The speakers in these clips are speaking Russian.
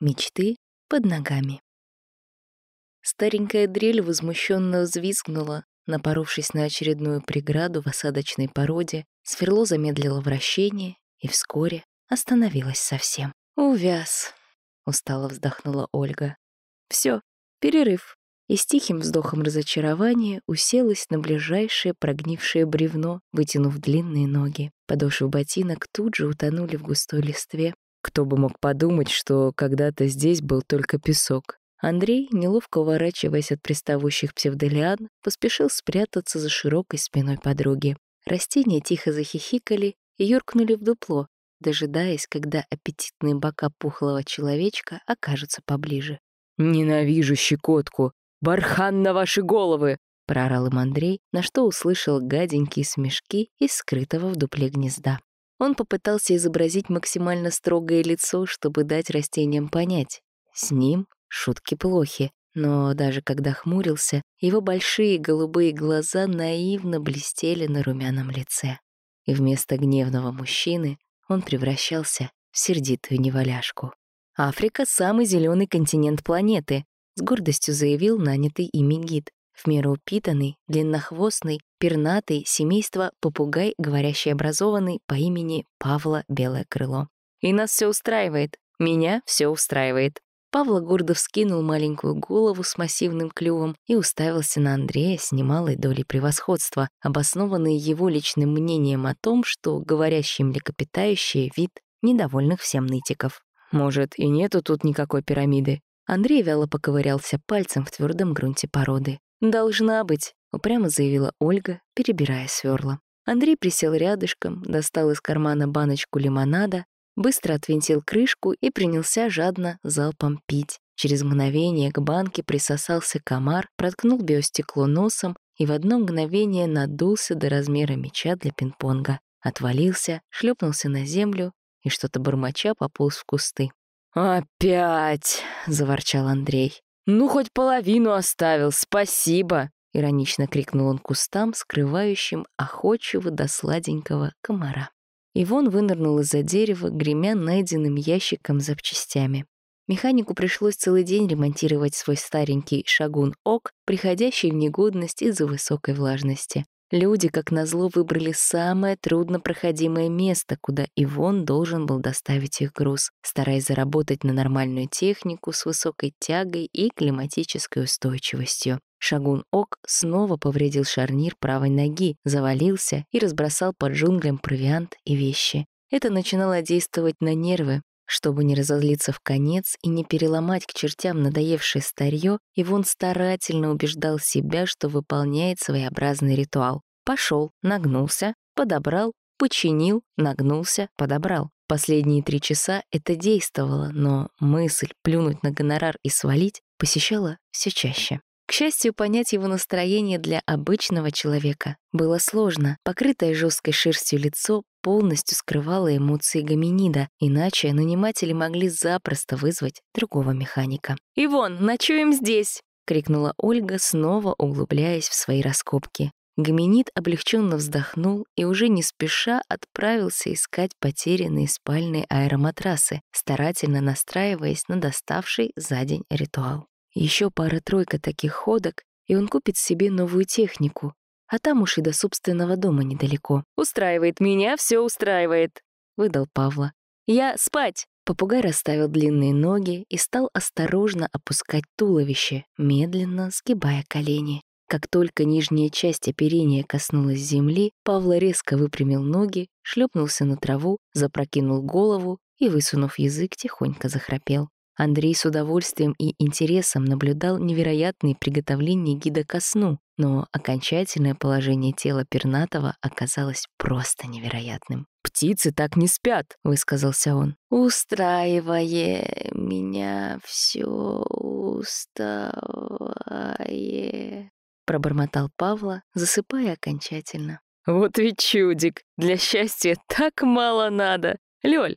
мечты под ногами. Старенькая дрель возмущенно взвизгнула, напоровшись на очередную преграду в осадочной породе, сверло замедлило вращение и вскоре остановилась совсем. «Увяз», — устало вздохнула Ольга. Все, перерыв». И с тихим вздохом разочарования уселась на ближайшее прогнившее бревно, вытянув длинные ноги. Подошвы ботинок тут же утонули в густой листве. Кто бы мог подумать, что когда-то здесь был только песок. Андрей, неловко уворачиваясь от приставущих псевдолиан, поспешил спрятаться за широкой спиной подруги. Растения тихо захихикали и юркнули в дупло, дожидаясь, когда аппетитные бока пухлого человечка окажутся поближе. «Ненавижу щекотку! Бархан на ваши головы!» — проорал им Андрей, на что услышал гаденькие смешки из скрытого в дупле гнезда. Он попытался изобразить максимально строгое лицо, чтобы дать растениям понять. С ним шутки плохи, но даже когда хмурился, его большие голубые глаза наивно блестели на румяном лице. И вместо гневного мужчины он превращался в сердитую неваляшку. «Африка — самый зеленый континент планеты», — с гордостью заявил нанятый ими гид. В меру упитанный, длиннохвостный, пернатый, семейство попугай, говорящий образованный по имени Павла Белое Крыло. «И нас все устраивает. Меня все устраивает». Павла гордо вскинул маленькую голову с массивным клювом и уставился на Андрея с немалой долей превосходства, обоснованной его личным мнением о том, что говорящий млекопитающий вид недовольных всем нытиков. Может, и нету тут никакой пирамиды. Андрей вяло поковырялся пальцем в твердом грунте породы. «Должна быть», — упрямо заявила Ольга, перебирая сверла. Андрей присел рядышком, достал из кармана баночку лимонада, быстро отвинтил крышку и принялся жадно залпом пить. Через мгновение к банке присосался комар, проткнул биостекло носом и в одно мгновение надулся до размера мяча для пинг-понга. Отвалился, шлепнулся на землю и что-то бормоча пополз в кусты. «Опять!» — заворчал Андрей. «Ну, хоть половину оставил, спасибо!» — иронично крикнул он кустам, скрывающим охочего до сладенького комара. Ивон вынырнул из-за дерева, гремя найденным ящиком запчастями. Механику пришлось целый день ремонтировать свой старенький шагун-ок, приходящий в негодность из-за высокой влажности. Люди, как назло, выбрали самое труднопроходимое место, куда Ивон должен был доставить их груз, стараясь заработать на нормальную технику с высокой тягой и климатической устойчивостью. Шагун Ок снова повредил шарнир правой ноги, завалился и разбросал под джунглям провиант и вещи. Это начинало действовать на нервы, чтобы не разозлиться в конец и не переломать к чертям надоевшее старье, Ивон старательно убеждал себя, что выполняет своеобразный ритуал. Пошел, нагнулся, подобрал, починил, нагнулся, подобрал. Последние три часа это действовало, но мысль плюнуть на гонорар и свалить посещала все чаще. К счастью, понять его настроение для обычного человека было сложно. Покрытое жесткой шерстью лицо полностью скрывало эмоции гоминида, иначе наниматели могли запросто вызвать другого механика. «Ивон, ночуем здесь!» — крикнула Ольга, снова углубляясь в свои раскопки. Гоминид облегченно вздохнул и уже не спеша отправился искать потерянные спальные аэроматрасы, старательно настраиваясь на доставший за день ритуал. Еще пара-тройка таких ходок, и он купит себе новую технику, а там уж и до собственного дома недалеко. «Устраивает меня, все устраивает», — выдал Павла. «Я спать!» Попугай расставил длинные ноги и стал осторожно опускать туловище, медленно сгибая колени. Как только нижняя часть оперения коснулась земли, Павла резко выпрямил ноги, шлепнулся на траву, запрокинул голову и, высунув язык, тихонько захрапел. Андрей с удовольствием и интересом наблюдал невероятные приготовления гида ко сну, но окончательное положение тела пернатого оказалось просто невероятным. «Птицы так не спят», — высказался он. «Устраивая меня все устаивая», — пробормотал Павла, засыпая окончательно. «Вот ведь чудик! Для счастья так мало надо! Лёль,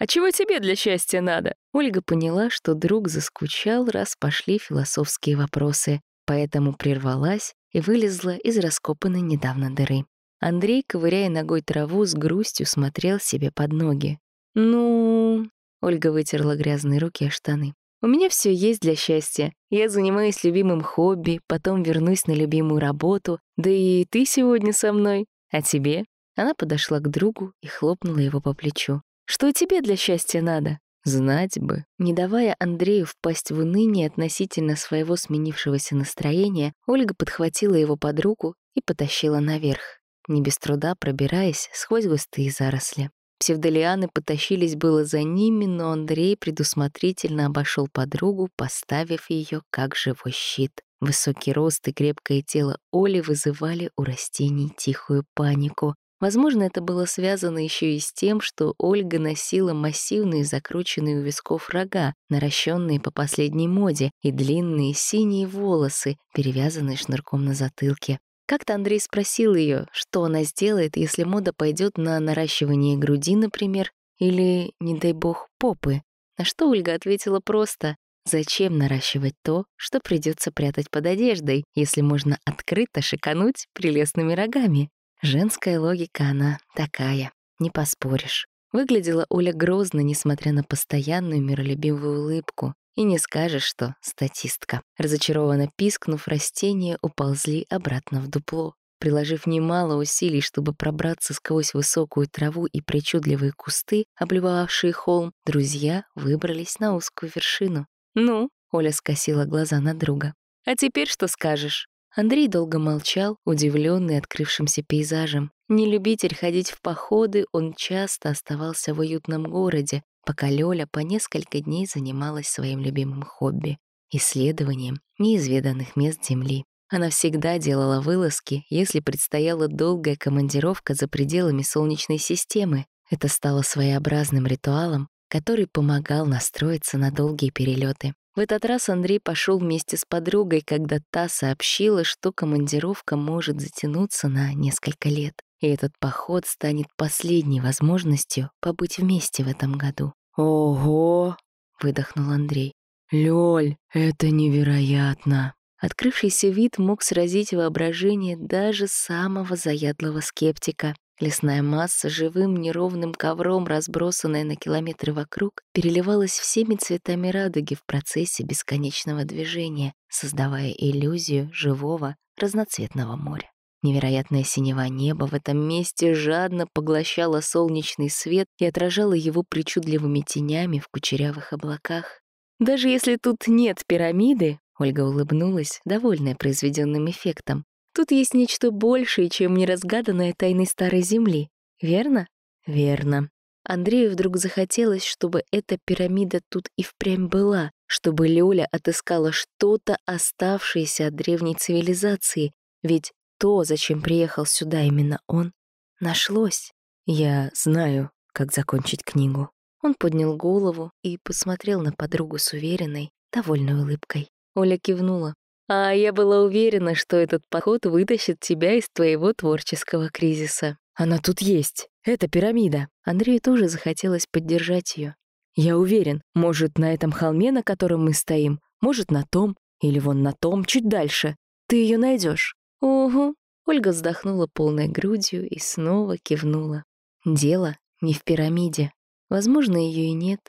а чего тебе для счастья надо? Ольга поняла, что друг заскучал, раз пошли философские вопросы, поэтому прервалась и вылезла из раскопанной недавно дыры. Андрей, ковыряя ногой траву, с грустью смотрел себе под ноги. «Ну...» Ольга вытерла грязные руки о штаны. «У меня все есть для счастья. Я занимаюсь любимым хобби, потом вернусь на любимую работу. Да и ты сегодня со мной. А тебе?» Она подошла к другу и хлопнула его по плечу. «Что тебе для счастья надо?» Знать бы. Не давая Андрею впасть в уныние относительно своего сменившегося настроения, Ольга подхватила его под руку и потащила наверх, не без труда пробираясь сквозь густые заросли. Псевдолианы потащились было за ними, но Андрей предусмотрительно обошел подругу, поставив ее как живой щит. Высокий рост и крепкое тело Оли вызывали у растений тихую панику. Возможно, это было связано еще и с тем, что Ольга носила массивные закрученные у висков рога, наращенные по последней моде, и длинные синие волосы, перевязанные шнурком на затылке. Как-то Андрей спросил ее, что она сделает, если мода пойдет на наращивание груди, например, или, не дай бог, попы. На что Ольга ответила просто «Зачем наращивать то, что придется прятать под одеждой, если можно открыто шикануть прелестными рогами?» Женская логика она такая, не поспоришь. Выглядела Оля грозно, несмотря на постоянную миролюбивую улыбку. И не скажешь, что статистка. Разочарованно пискнув, растения уползли обратно в дупло. Приложив немало усилий, чтобы пробраться сквозь высокую траву и причудливые кусты, облюбовавшие холм, друзья выбрались на узкую вершину. «Ну?» — Оля скосила глаза на друга. «А теперь что скажешь?» Андрей долго молчал, удивленный открывшимся пейзажем. Не любитель ходить в походы, он часто оставался в уютном городе, пока Лёля по несколько дней занималась своим любимым хобби — исследованием неизведанных мест Земли. Она всегда делала вылазки, если предстояла долгая командировка за пределами Солнечной системы. Это стало своеобразным ритуалом, который помогал настроиться на долгие перелеты. В этот раз Андрей пошел вместе с подругой, когда та сообщила, что командировка может затянуться на несколько лет. И этот поход станет последней возможностью побыть вместе в этом году. «Ого!» — выдохнул Андрей. «Лёль, это невероятно!» Открывшийся вид мог сразить воображение даже самого заядлого скептика. Лесная масса, живым неровным ковром, разбросанная на километры вокруг, переливалась всеми цветами радуги в процессе бесконечного движения, создавая иллюзию живого, разноцветного моря. Невероятное синева неба в этом месте жадно поглощало солнечный свет и отражало его причудливыми тенями в кучерявых облаках. Даже если тут нет пирамиды, Ольга улыбнулась, довольная произведенным эффектом, Тут есть нечто большее, чем неразгаданная тайны Старой Земли. Верно? Верно. Андрею вдруг захотелось, чтобы эта пирамида тут и впрямь была, чтобы Лёля отыскала что-то, оставшееся от древней цивилизации, ведь то, зачем приехал сюда именно он, нашлось. Я знаю, как закончить книгу. Он поднял голову и посмотрел на подругу с уверенной, довольной улыбкой. Оля кивнула. А я была уверена, что этот поход вытащит тебя из твоего творческого кризиса. Она тут есть. Это пирамида. Андрею тоже захотелось поддержать ее. Я уверен, может, на этом холме, на котором мы стоим, может, на том, или вон на том, чуть дальше. Ты ее найдешь. Угу. Ольга вздохнула полной грудью и снова кивнула. Дело не в пирамиде. Возможно, ее и нет.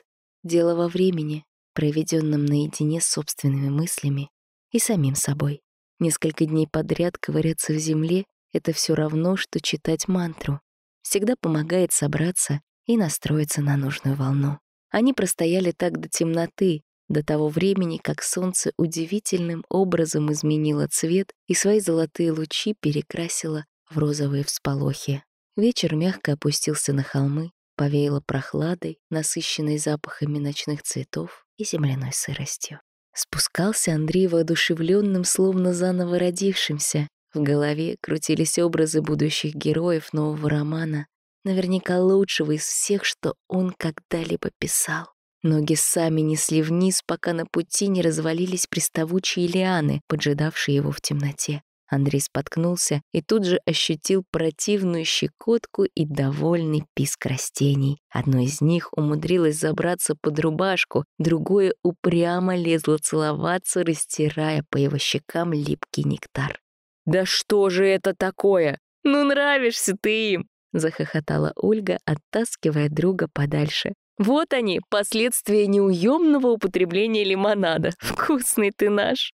Дело во времени, проведенном наедине с собственными мыслями и самим собой. Несколько дней подряд ковыряться в земле — это все равно, что читать мантру. Всегда помогает собраться и настроиться на нужную волну. Они простояли так до темноты, до того времени, как солнце удивительным образом изменило цвет и свои золотые лучи перекрасило в розовые всполохи. Вечер мягко опустился на холмы, повеяло прохладой, насыщенной запахами ночных цветов и земляной сыростью. Спускался Андрей воодушевленным, словно заново родившимся. В голове крутились образы будущих героев нового романа, наверняка лучшего из всех, что он когда-либо писал. Ноги сами несли вниз, пока на пути не развалились приставучие лианы, поджидавшие его в темноте. Андрей споткнулся и тут же ощутил противную щекотку и довольный писк растений. Одно из них умудрилось забраться под рубашку, другое упрямо лезло целоваться, растирая по его щекам липкий нектар. «Да что же это такое? Ну нравишься ты им!» — захохотала Ольга, оттаскивая друга подальше. Вот они, последствия неуемного употребления лимонада. Вкусный ты наш!»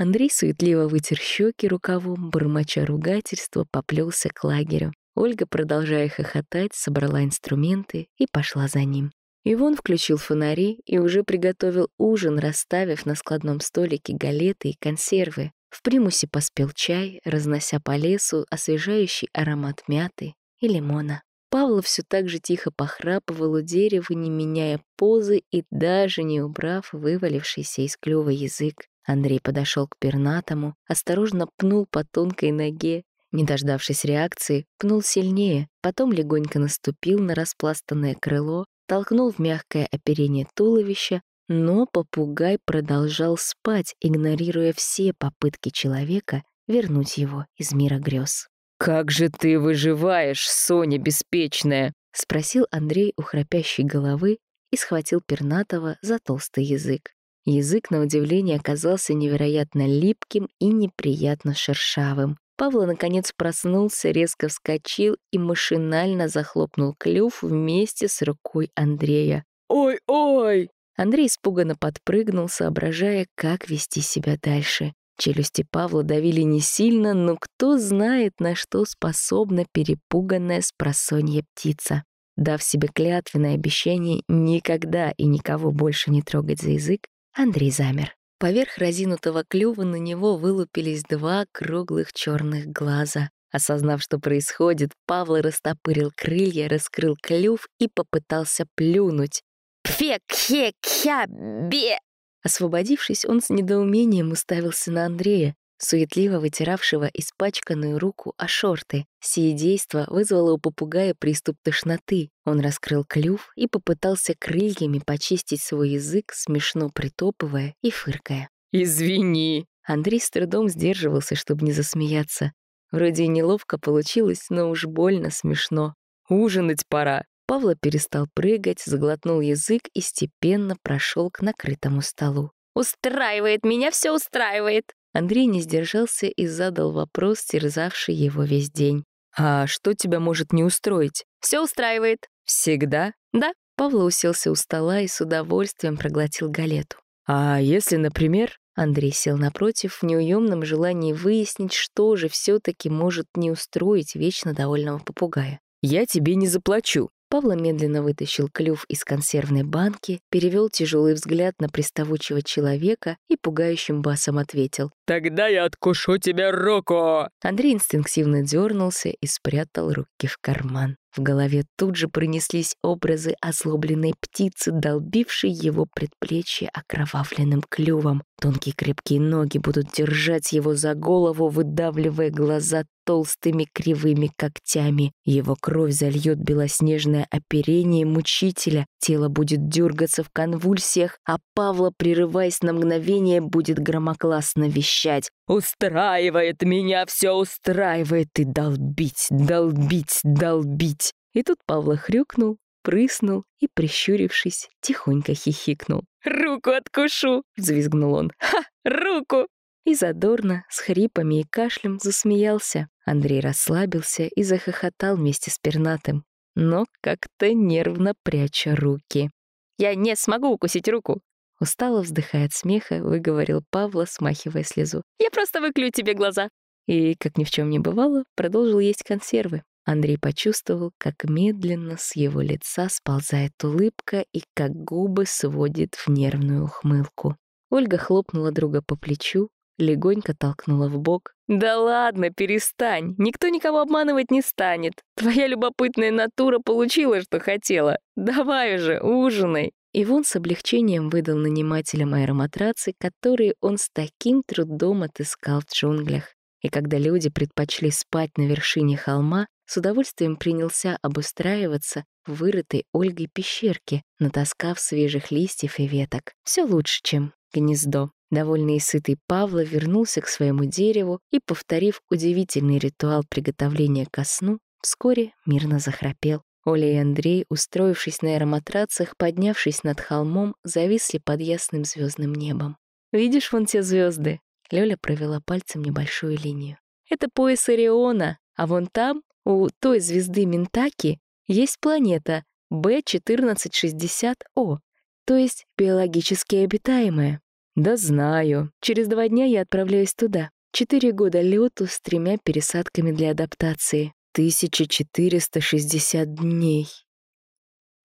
Андрей суетливо вытер щеки рукавом, бормоча ругательства, поплелся к лагерю. Ольга, продолжая хохотать, собрала инструменты и пошла за ним. Ивон включил фонари и уже приготовил ужин, расставив на складном столике галеты и консервы. В примусе поспел чай, разнося по лесу освежающий аромат мяты и лимона. Павлов все так же тихо похрапывал у дерева, не меняя позы и даже не убрав вывалившийся из клюва язык. Андрей подошел к пернатому, осторожно пнул по тонкой ноге, не дождавшись реакции, пнул сильнее, потом легонько наступил на распластанное крыло, толкнул в мягкое оперение туловища, но попугай продолжал спать, игнорируя все попытки человека вернуть его из мира грез. «Как же ты выживаешь, Соня беспечная?» — спросил Андрей у храпящей головы и схватил пернатого за толстый язык. Язык, на удивление, оказался невероятно липким и неприятно шершавым. Павла, наконец, проснулся, резко вскочил и машинально захлопнул клюв вместе с рукой Андрея. «Ой-ой!» Андрей испуганно подпрыгнул, соображая, как вести себя дальше. Челюсти Павла давили не сильно, но кто знает, на что способна перепуганная спросонья птица. Дав себе клятвенное обещание никогда и никого больше не трогать за язык, Андрей замер. Поверх разинутого клюва на него вылупились два круглых черных глаза. Осознав, что происходит, Павла растопырил крылья, раскрыл клюв и попытался плюнуть. «Пфе-кхе-кхя-бе!» Освободившись, он с недоумением уставился на Андрея, суетливо вытиравшего испачканную руку о шорты. Сие действо вызвало у попугая приступ тошноты. Он раскрыл клюв и попытался крыльями почистить свой язык, смешно притопывая и фыркая. «Извини!» Андрей с трудом сдерживался, чтобы не засмеяться. Вроде и неловко получилось, но уж больно смешно. «Ужинать пора!» Павла перестал прыгать, заглотнул язык и степенно прошел к накрытому столу. «Устраивает, меня все устраивает!» Андрей не сдержался и задал вопрос, терзавший его весь день. «А что тебя может не устроить?» «Все устраивает». «Всегда?» «Да». Павла уселся у стола и с удовольствием проглотил галету. «А если, например...» Андрей сел напротив в неуемном желании выяснить, что же все таки может не устроить вечно довольного попугая. «Я тебе не заплачу». Павла медленно вытащил клюв из консервной банки, перевел тяжелый взгляд на приставучего человека и пугающим басом ответил. «Тогда я откушу тебе руку!» Андрей инстинктивно дернулся и спрятал руки в карман. В голове тут же пронеслись образы озлобленной птицы, долбившей его предплечье окровавленным клювом. Тонкие крепкие ноги будут держать его за голову, выдавливая глаза толстыми кривыми когтями. Его кровь зальет белоснежное оперение мучителя, тело будет дергаться в конвульсиях, а Павла, прерываясь на мгновение, будет громогласно вещать. «Устраивает меня, все устраивает, и долбить, долбить, долбить!» И тут Павла хрюкнул, прыснул и, прищурившись, тихонько хихикнул. «Руку откушу!» — взвизгнул он. «Ха! Руку!» И задорно, с хрипами и кашлем засмеялся. Андрей расслабился и захохотал вместе с пернатым, но как-то нервно пряча руки. «Я не смогу укусить руку!» Устало вздыхая от смеха, выговорил Павла, смахивая слезу. «Я просто выклюю тебе глаза!» И, как ни в чем не бывало, продолжил есть консервы. Андрей почувствовал, как медленно с его лица сползает улыбка и как губы сводит в нервную ухмылку. Ольга хлопнула друга по плечу, легонько толкнула в бок. «Да ладно, перестань, никто никого обманывать не станет. Твоя любопытная натура получила, что хотела. Давай уже, ужинай». Ивон с облегчением выдал нанимателям аэроматрацы, которые он с таким трудом отыскал в джунглях. И когда люди предпочли спать на вершине холма, с удовольствием принялся обустраиваться в вырытой Ольгой пещерке, натаскав свежих листьев и веток. Все лучше, чем гнездо. Довольный и сытый Павла вернулся к своему дереву и, повторив удивительный ритуал приготовления ко сну, вскоре мирно захрапел. Оля и Андрей, устроившись на аэроматрацах, поднявшись над холмом, зависли под ясным звездным небом. «Видишь вон те звезды? Лёля провела пальцем небольшую линию. «Это пояс Ориона, а вон там, у той звезды Ментаки, есть планета, B1460O, то есть биологически обитаемая. Да знаю. Через два дня я отправляюсь туда. Четыре года лету с тремя пересадками для адаптации. 1460 дней.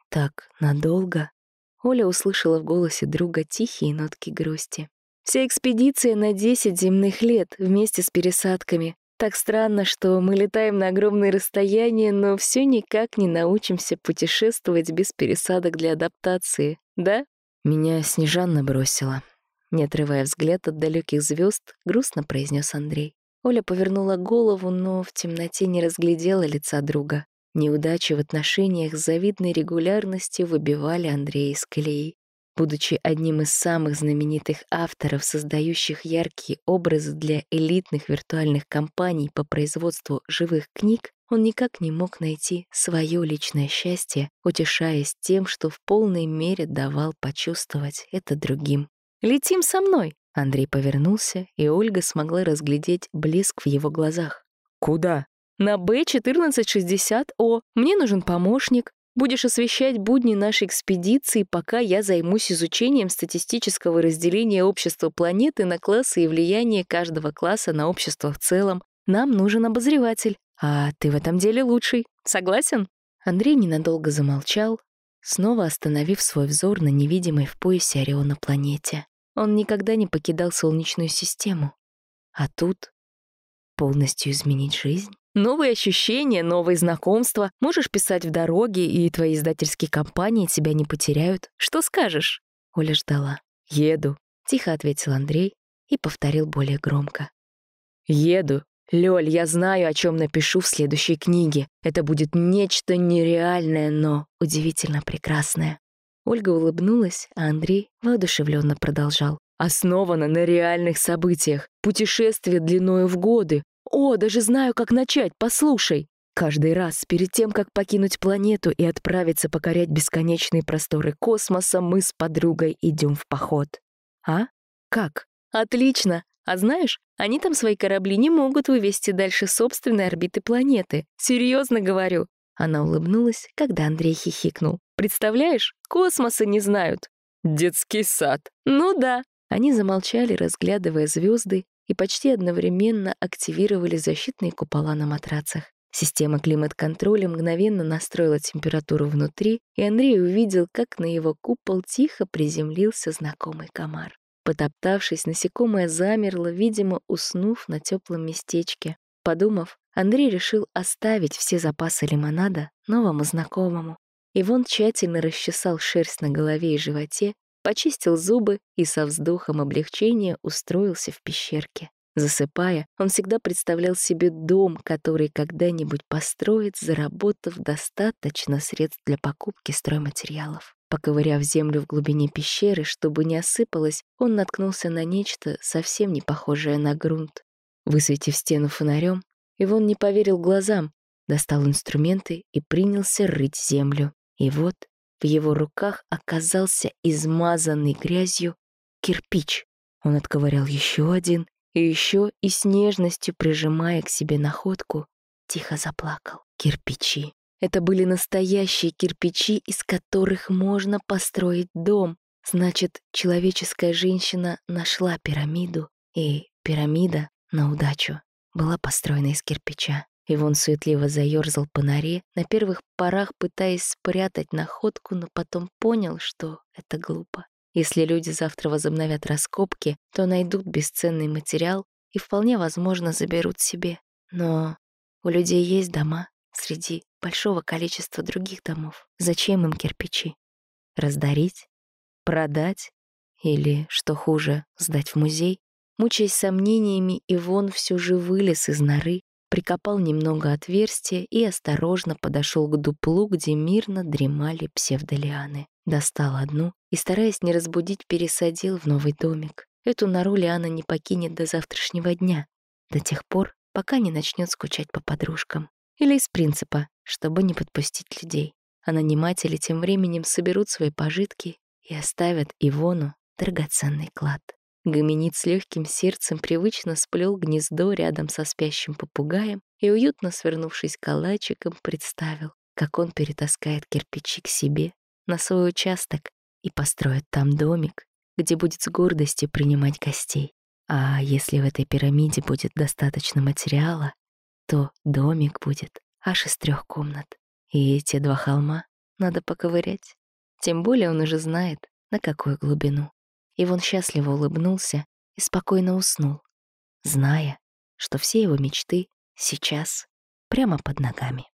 Так надолго? Оля услышала в голосе друга тихие нотки грусти. Вся экспедиция на 10 земных лет вместе с пересадками. Так странно, что мы летаем на огромные расстояния, но все никак не научимся путешествовать без пересадок для адаптации, да? Меня Снежанна бросила. Не отрывая взгляд от далеких звезд, грустно произнес Андрей. Оля повернула голову, но в темноте не разглядела лица друга. Неудачи в отношениях с завидной регулярностью выбивали Андрея из колеи. Будучи одним из самых знаменитых авторов, создающих яркие образы для элитных виртуальных компаний по производству живых книг, он никак не мог найти свое личное счастье, утешаясь тем, что в полной мере давал почувствовать это другим. «Летим со мной!» Андрей повернулся, и Ольга смогла разглядеть блеск в его глазах. «Куда?» На Б-1460О. Мне нужен помощник. Будешь освещать будни нашей экспедиции, пока я займусь изучением статистического разделения общества планеты на классы и влияние каждого класса на общество в целом. Нам нужен обозреватель. А ты в этом деле лучший. Согласен?» Андрей ненадолго замолчал, снова остановив свой взор на невидимой в поясе Ориона планете. Он никогда не покидал Солнечную систему. А тут полностью изменить жизнь? Новые ощущения, новые знакомства. Можешь писать в дороге, и твои издательские компании тебя не потеряют. Что скажешь?» Оля ждала. «Еду», — тихо ответил Андрей и повторил более громко. «Еду. Лёль, я знаю, о чем напишу в следующей книге. Это будет нечто нереальное, но удивительно прекрасное». Ольга улыбнулась, а Андрей воодушевленно продолжал. «Основано на реальных событиях. Путешествие длиною в годы. О, даже знаю, как начать, послушай. Каждый раз, перед тем, как покинуть планету и отправиться покорять бесконечные просторы космоса, мы с подругой идем в поход. А? Как? Отлично. А знаешь, они там свои корабли не могут вывести дальше собственной орбиты планеты. Серьезно говорю. Она улыбнулась, когда Андрей хихикнул. Представляешь, космоса не знают. Детский сад. Ну да. Они замолчали, разглядывая звезды, и почти одновременно активировали защитные купола на матрацах. Система климат-контроля мгновенно настроила температуру внутри, и Андрей увидел, как на его купол тихо приземлился знакомый комар. Потоптавшись, насекомое замерло, видимо, уснув на теплом местечке. Подумав, Андрей решил оставить все запасы лимонада новому знакомому. Ивон тщательно расчесал шерсть на голове и животе почистил зубы и со вздохом облегчения устроился в пещерке. Засыпая, он всегда представлял себе дом, который когда-нибудь построит, заработав достаточно средств для покупки стройматериалов. Поковыряв землю в глубине пещеры, чтобы не осыпалось, он наткнулся на нечто, совсем не похожее на грунт. Высветив стену фонарем, Ивон не поверил глазам, достал инструменты и принялся рыть землю. И вот в его руках оказался измазанный грязью кирпич. Он отковырял еще один и еще и с нежностью прижимая к себе находку, тихо заплакал. Кирпичи. Это были настоящие кирпичи, из которых можно построить дом. Значит, человеческая женщина нашла пирамиду, и пирамида, на удачу, была построена из кирпича. Ивон суетливо заёрзал по норе, на первых порах пытаясь спрятать находку, но потом понял, что это глупо. Если люди завтра возобновят раскопки, то найдут бесценный материал и вполне возможно заберут себе. Но у людей есть дома среди большого количества других домов. Зачем им кирпичи? Раздарить? Продать? Или, что хуже, сдать в музей? Мучаясь сомнениями, Ивон все же вылез из норы, прикопал немного отверстия и осторожно подошел к дуплу, где мирно дремали псевдолианы. Достал одну и, стараясь не разбудить, пересадил в новый домик. Эту нору Лиана не покинет до завтрашнего дня, до тех пор, пока не начнет скучать по подружкам. Или из принципа, чтобы не подпустить людей. А наниматели тем временем соберут свои пожитки и оставят Ивону драгоценный клад. Гоминид с легким сердцем привычно сплел гнездо рядом со спящим попугаем и, уютно свернувшись калачиком, представил, как он перетаскает кирпичи к себе, на свой участок, и построит там домик, где будет с гордостью принимать гостей. А если в этой пирамиде будет достаточно материала, то домик будет аж из трех комнат. И эти два холма надо поковырять. Тем более он уже знает, на какую глубину. И он счастливо улыбнулся и спокойно уснул, зная, что все его мечты сейчас прямо под ногами.